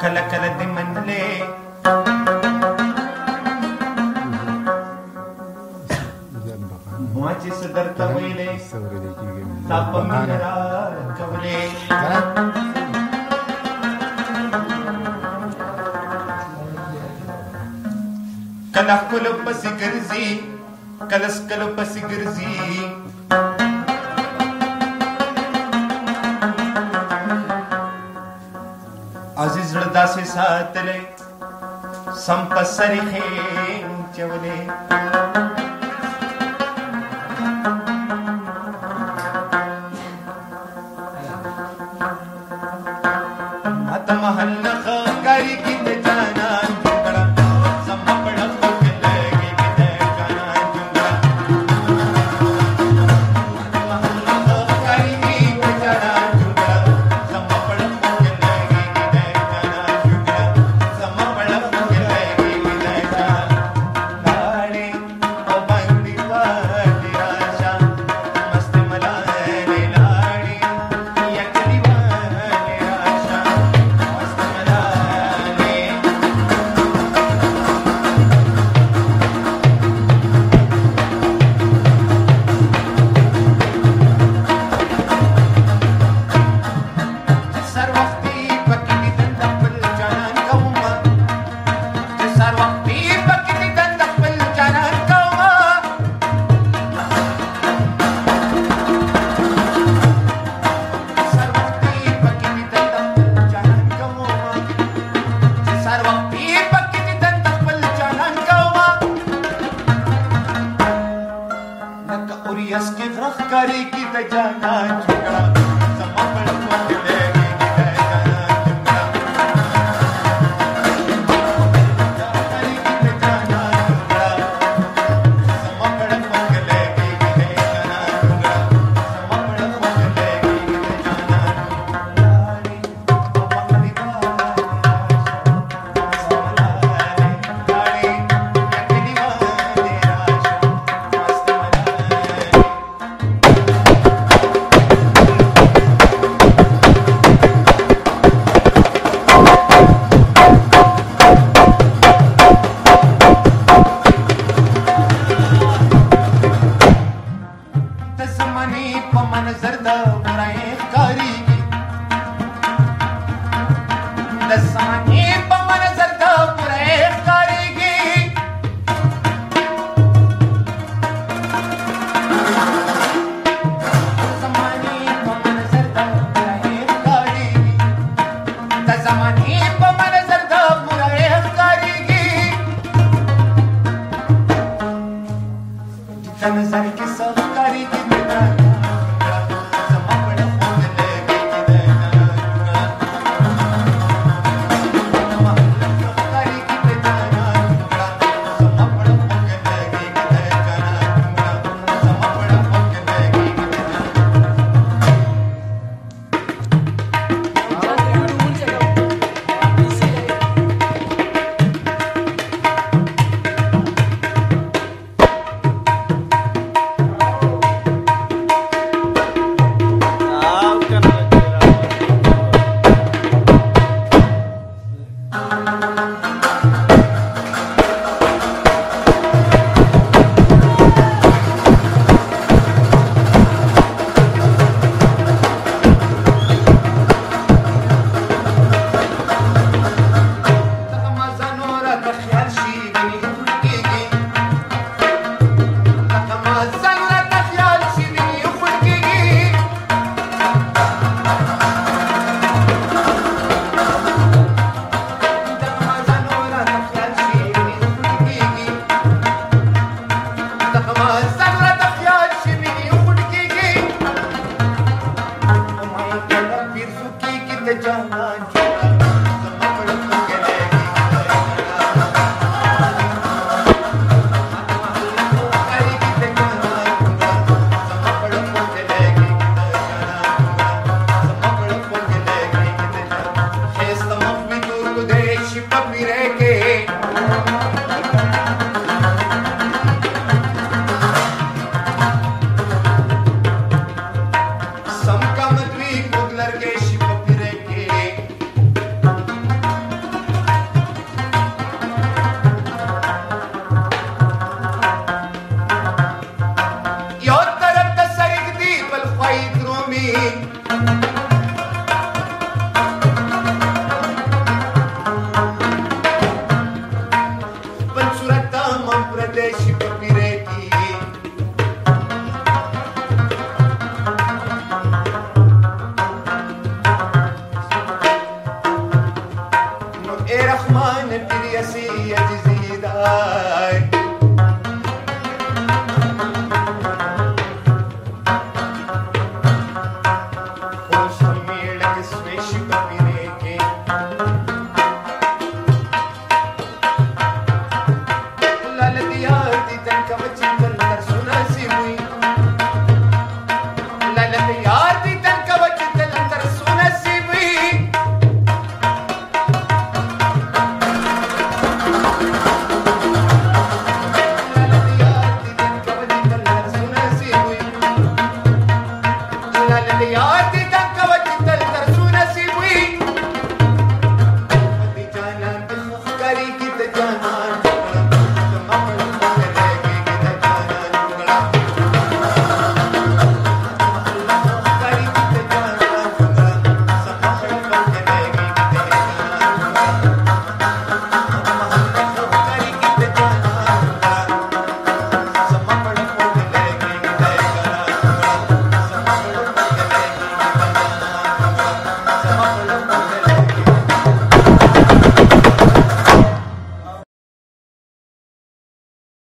کله کله دې منلې ما چې صدر ته ویلې تا په مینه کولې کله کله پسې ګرځي کله کله پسې ګرځي ससे सातले समत सरहे चवले times जमाने को मन Thank you. Rahman bir yasiyet zida